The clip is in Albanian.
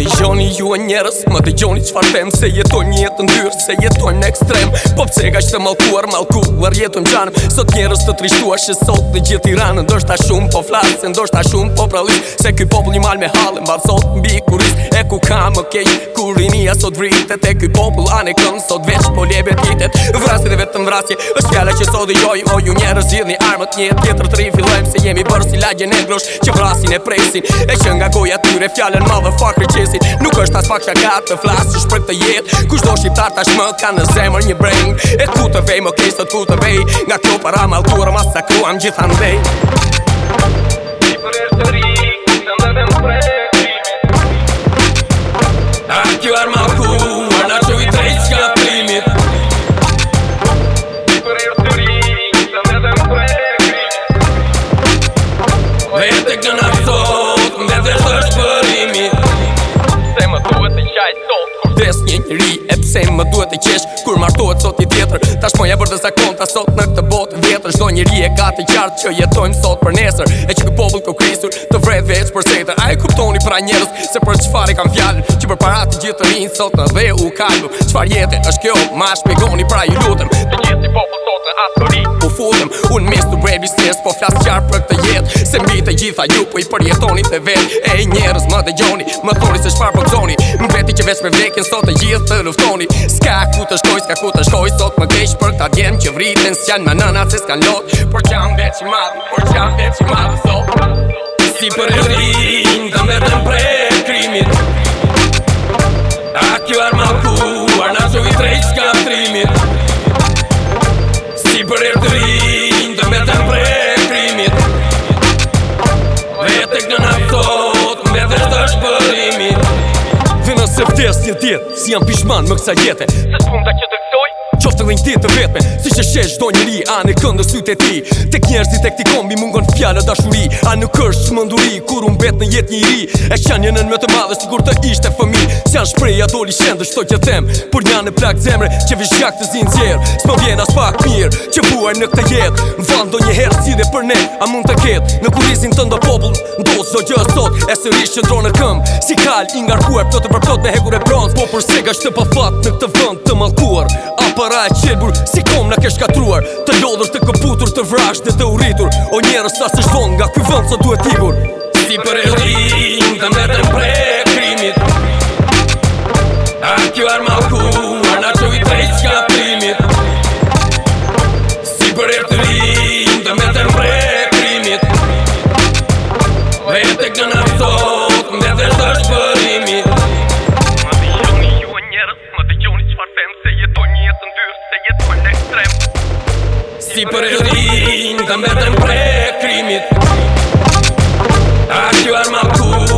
Dhe gjoni ju e njerës, më të gjoni qëfar tem Se jetojmë jetë në dyrë, se jetoj në ekstrem Po pëse ka që të malkuar, malkuar jetëm qanëm Sot njerës të trishtua që sot në gjithë i ranë shumë po flasë, se ndështë shumë po prali Se kjoj popull një malë me halë, mbarë sot mbi kuris E ku ka më kejnë, kur sot vritet E kjoj popull anë e sot veç po lebet titet vetëm vrasje, është fjale që sot dhe armët një tjetër Se jemi bërë që vrasin e presin E që nga goja tyre fjallën motherfucker qiz stresit Nuk është as fakt që ka të flasë që shpër të jetë Kusht do shqiptar tash më ka në zemër një brengë E ku të vej më sot ku të vej Nga kjo para m'alturë, masakruam masakruan gjitha në vej Ti për e së rikë, në dhe më sot i tjetër Tash e po bërë dhe zakon ta sot në këtë botë vjetër Shdo njëri e ka të qartë që jetojmë sot për nesër E që kë popull krisur të vret veç për sejtër A e kuptoni pra njerës se për qëfar e kam fjallin Që për para të gjithë të rinë sot në dhe u kalbu Qëfar jetë është kjo ma shpegoni pra ju lutëm Të gjithë të popull sot në atë të rinë futem Unë mistu baby sis, po flasë qarë për këtë jetë Se mbi të gjitha ju po i përjetoni të vetë E njerës më dhe gjoni, më thoni se shfar për po këzoni Më veti që veç me vdekin, sot të gjithë të luftoni Ska ku të shkoj, ska ku të shkoj, sot më kesh Për këta djem që vriten, s'jan ma nëna se s'kan lot Por që jam veq i madhë, por që jam veq i madhë, sot jetë Si janë pishman më kësa jetë Se të funda që të qoftë edhe një ditë të vetme Si që shesh do njëri, a në këndë sytë e ti Tek njerëzit e këti kombi mungon fjallë dashuri A nuk është së mënduri, kur unë betë në jetë njëri E shanë një nën me të madhe, sigur të ishte fëmi Se janë shpreja do li shendë, shto që them Por janë në plak zemre, që vish gjak të zinë zjerë Së më vjen as pak mirë, që buaj në këtë jetë Në vandë do një herë si dhe për ne, a mund të ketë Në kurisin të ndo popull, ndosë do gjë sot E së rishë që dronë në këmë, si kalë Ingarkuar, plotë të plotë me hegur e bronzë Po për sega shtë pa fatë në këtë vënd të malkuar para e qelbur Si kom në kesh katruar Të lodhur të këputur të vrash dhe të uritur O njerës ta se shvon nga ky vënd sa duhet tigur Si për e linë të me të si për rrinë Ta mbetën prej krimit Ta që arma kur